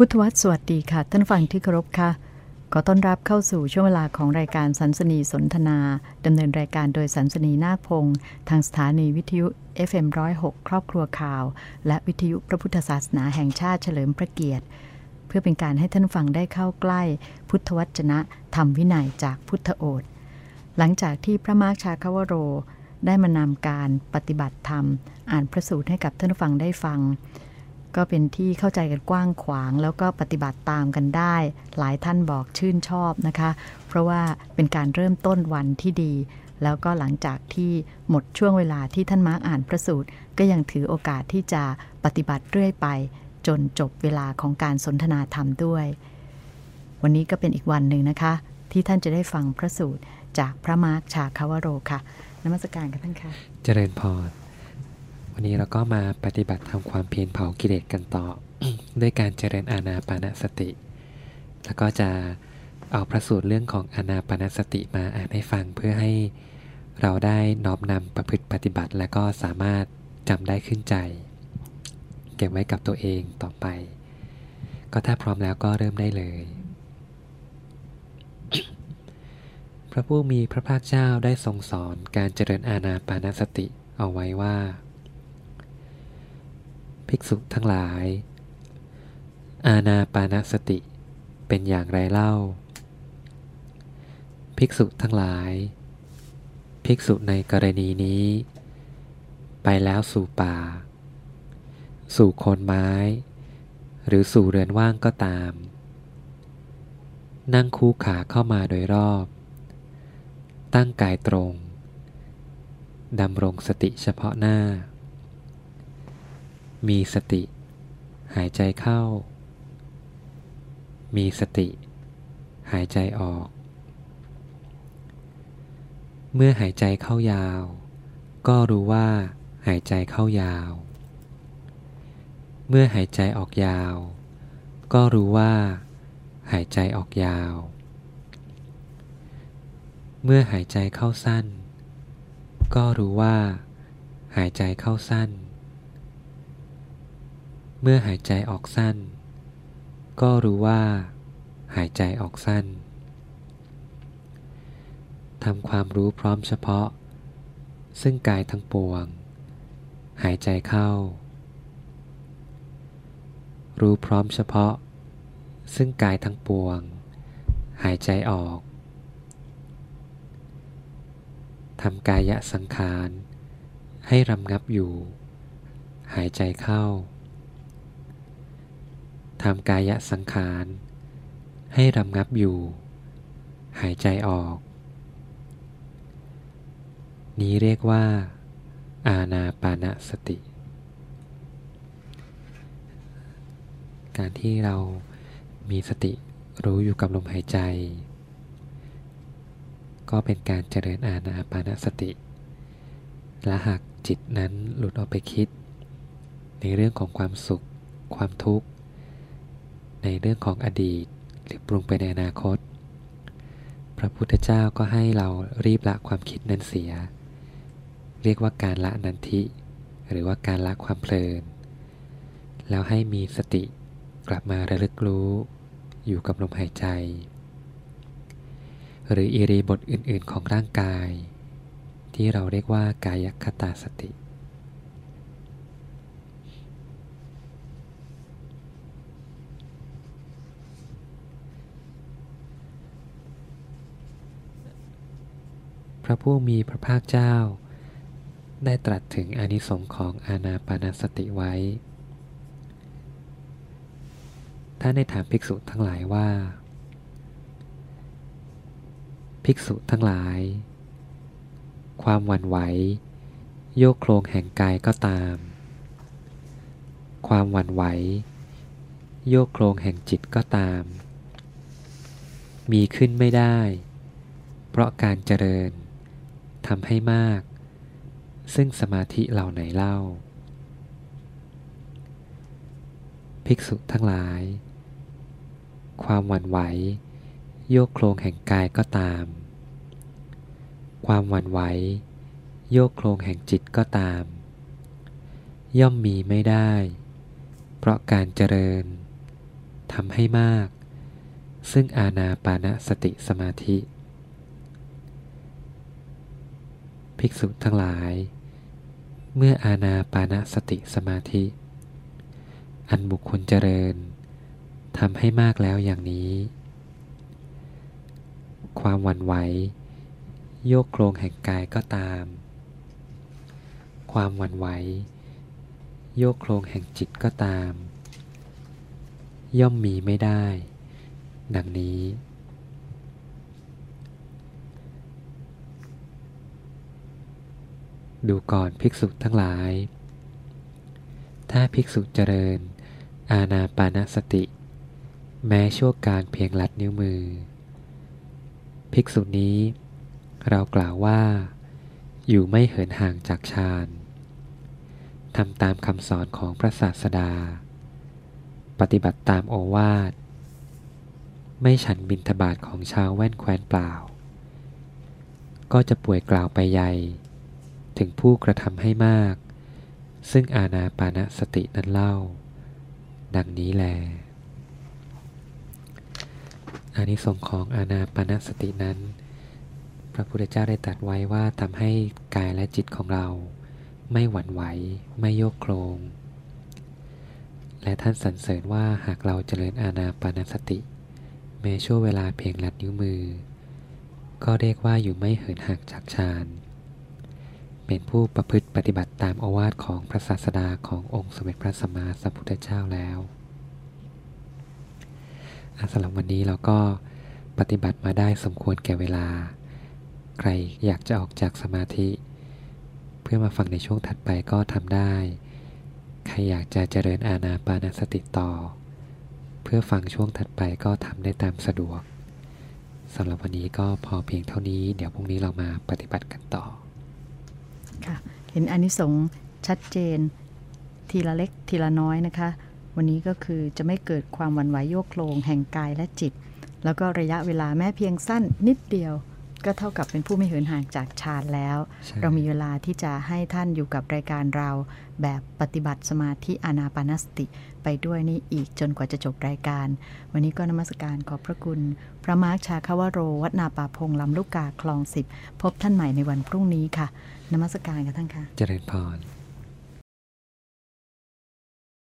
พุทธวัตรสวัสดีค่ะ ท่านฟังที่เคารพค่ะ ขอต้อนรับเข้าสู่ช่วงเวลาของรายการสันสนีสนทนาดำเนินรายการโดยสันสนีนาคพงศ์ทางสถานีวิทยุ FM106 ครอบครัวข่าว และวิทยุพระพุทธศาสนาแห่งชาติเฉลิมพระเกียรติ เพื่อเป็นการให้ท่านฟังได้เข้าใกล้ พุทธวจนะธรรมวินัยจากพุทธโอษหลังจากที่พระมาร์ชาคาวโร ได้มานำการปฏิบัติธรรม อ่านพระสูตรให้กับท่านฟังได้ฟัง ก็เป็นที่เข้าใจกันกว้างขวาง แล้วก็ปฏิบัติตามกันได้ หลายท่านบอกชื่นชอบนะคะ เพราะว่าเป็นการเริ่มต้นวันที่ดี แล้วก็หลังจากที่หมดช่วงเวลาที่ท่านมาร์กอ่านพระสูตร ก็ยังถือโอกาสที่จะปฏิบัติเรื่อยไป จนจบเวลาของการสนทนาธรรมด้วย วันนี้ก็เป็นอีกวันหนึ่งนะคะ ที่ท่านจะได้ฟังพระสูตรจากพระมาร์กชาคาวโรค่ะนมัสการกันท่านค่ะ เจริญพร วันนี้เราก็มาปฏิบัติทำความเพียรเผากิเลสกันต่อ ด้วยการเจริญอาณาปานสติ แล้วก็จะเอาพระสูตรเรื่องของอาณาปานสติมาอ่านให้ฟังเพื่อให้เราได้น้อมนำประพฤติปฏิบัติ และก็สามารถจำได้ขึ้นใจ เก็บไว้กับตัวเองต่อไป ก็ถ้าพร้อมแล้วก็เริ่มได้เลย พระผู้มีพระภาคเจ้าได้ทรงสอนการเจริญอาณาปานสติเอาไว้ว่า ภิกษุทั้งหลาย อาณาปานสติเป็นอย่างไรเล่า ภิกษุทั้งหลาย ภิกษุในกรณีนี้ ไปแล้วสู่ป่า สู่โคนไม้ หรือสู่เรือนว่างก็ตาม นั่งคู่ขาเข้ามาโดยรอบ ตั้งกายตรงดำรงสติเฉพาะหน้า มีสติ หายใจเข้า มีสติ หายใจออก เมื่อหายใจเข้ายาว ก็รู้ว่าหายใจเข้ายาว เมื่อหายใจออกยาว ก็รู้ว่า หายใจออกยาว เมื่อหายใจเข้าสั้น ก็รู้ว่า หายใจเข้าสั้น มื่อหายใจออกสั้น ก็รู้ว่า หายใจออกสั้นทำความรู้พร้อมเฉพาะ ซึ่งกายทั้งปวง หายใจเข้า รู้พร้อมเฉพาะ ซึ่งกายทั้งปวง หายใจออกทำกายะสังขาร ให้รำงับอยู่ หายใจเข้า ทำกายสังขาร ให้รำงับอยู่ หายใจออก นี้เรียกว่า อาณาปานสติ การที่เรามีสติรู้อยู่กับลมหายใจ ก็เป็นการเจริญอาณาปานสติ และหากจิตนั้นหลุดออกไปคิด ในเรื่องของความสุข ความทุกข์ ในเรื่องของอดีต หรือปรุงไปในอนาคต พระพุทธเจ้าก็ให้เรารีบละความคิดนั้นเสีย เรียกว่าการละนันทิ หรือว่าการละความเพลิน แล้วให้มีสติกลับมาระลึกรู้อยู่กับลมหายใจ หรืออิริบทอื่นๆของร่างกาย ที่เราเรียกว่ากายคตาสติ พระผู้มีพระภาคเจ้า ได้ตรัสถึงอนิสงส์ของอาณาปานสติไว้ ท่านได้ถามภิกษุทั้งหลายว่า ภิกษุทั้งหลาย ความหวั่นไหว โยกโครงแห่งกายก็ตาม ความหวั่นไหว โยกโครงแห่งจิตก็ตาม มีขึ้นไม่ได้ เพราะการเจริญ ทำให้มาก ซึ่งสมาธิเหล่าไหนเล่า ภิกษุทั้งหลาย ความหวั่นไหว โยกโครงแห่งกายก็ตาม ความหวั่นไหว โยกโครงแห่งจิตก็ตาม ย่อมมีไม่ได้ เพราะการเจริญทำให้มาก ซึ่งอาณาปานสติสมาธิ ภิกษุทั้งหลาย เมื่ออาณาปานสติสมาธิ อันบุคคลเจริญทำให้มากแล้วอย่างนี้ ความหวั่นไหว โยกโครงแห่งกายก็ตาม ความหวั่นไหว โยกโครงแห่งจิตก็ตาม ย่อมมีไม่ได้ ดังนี้ ดูก่อนภิกษุทั้งหลาย ถ้าภิกษุเจริญ อาณาปานสติ แม้ชั่วการเพียงลัดนิ้วมือ ภิกษุนี้ เรากล่าวว่า อยู่ไม่เหินห่างจากฌานทำตามคำสอนของพระศาสดา ปฏิบัติตามโอวาท ไม่ฉันบินทบาทของชาวแว่นแคว้นเปล่า ก็จะป่วยกล่าวไปใหญ่ ถึงผู้กระทำให้มาก ซึ่งอาณาปานสตินั้นเล่า ดังนี้แลอานิสงส์ของอาณาปานสตินั้น พระพุทธเจ้าได้ตรัสไว้ว่าทำให้กายและจิตของเรา ไม่หวั่นไหว ไม่โยกโครง และท่านสรรเสริญว่าหากเราเจริญอาณาปานสติ แม้ช่วงเวลาเพียงลัดนิ้วมือ ก็เรียกว่าอยู่ไม่เหินห่างจากฌาน เป็นผู้ประพฤติปฏิบัติตามอวาทของพระศาสดาขององค์สมเด็จพระสัมมาสัมพุทธเจ้าแล้วสำหรับวันนี้เราก็ปฏิบัติมาได้สมควรแก่เวลา ใครอยากจะออกจากสมาธิ เพื่อมาฟังในช่วงถัดไปก็ทำได้ ใครอยากจะเจริญอาณาปานสติต่อ เพื่อฟังช่วงถัดไปก็ทำได้ตามสะดวกสำหรับวันนี้ก็พอเพียงเท่านี้ เดี๋ยวพรุ่งนี้เรามาปฏิบัติกันต่อ ค่ะ เห็นอานิสงส์ชัดเจน ทีละเล็กทีละน้อยนะคะ วันนี้ก็คือจะไม่เกิดความวั่นไหวโยกโคลงแห่งกายและจิต แล้วก็ระยะเวลาแม้เพียงสั้นนิดเดียว ก็เท่ากับเป็นผู้ไม่เหินห่างจากฌานแล้ว เรามีเวลาที่จะให้ท่านอยู่กับรายการเราแบบปฏิบัติสมาธิอานาปานสติ ไปด้วยนี่อีกจนกว่าจะจบรายการ วันนี้ก็นมัสการขอบพระคุณ พระมาร์คชาคาวโร วัดนาป่าพงลำลูกกาคลองสิบพบท่านใหม่ในวันพรุ่งนี้ค่ะ นมัสการกับท่านค่ะ เจริญพร